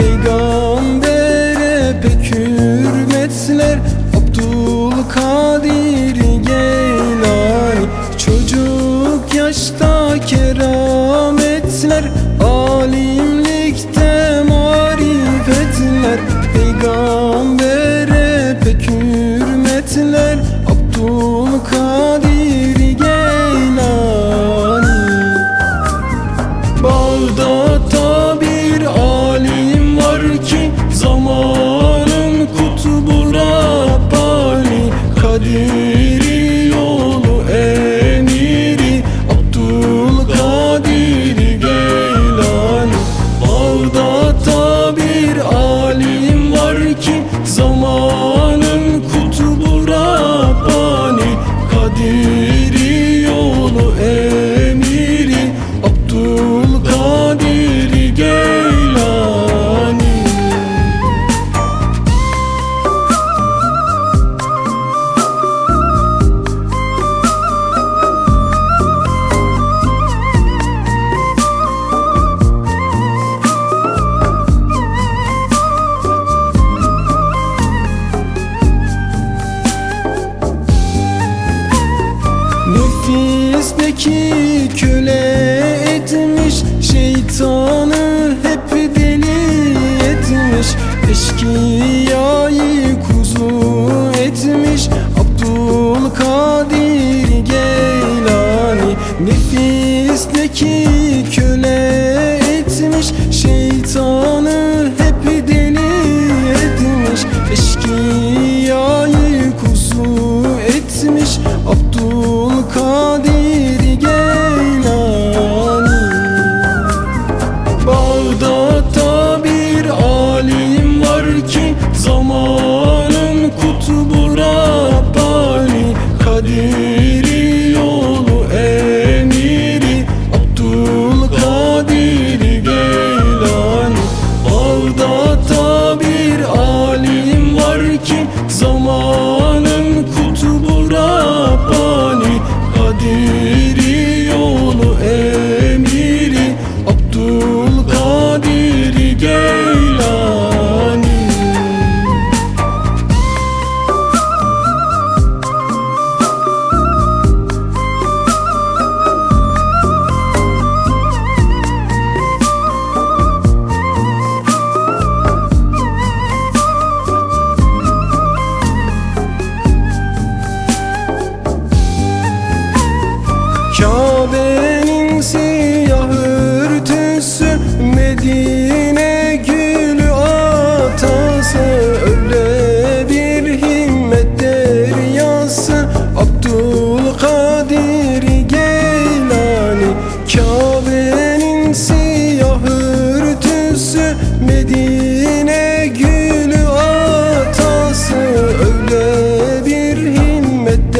Peygambere pek hürmetler. Abdülkadir Geylani Çocuk yaşta Hapisleki köle etmiş Şeytanı hep deli etmiş. Eşkıyayı kuzu etmiş Abdülkadir Geylani. Nefisleki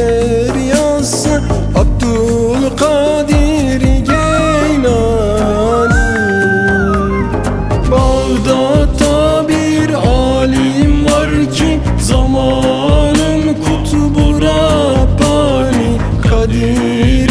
deryası Abdülkadir Geylani. Bağdat'ta bir alim var ki Zamanın kutbu Rabbani. Kadir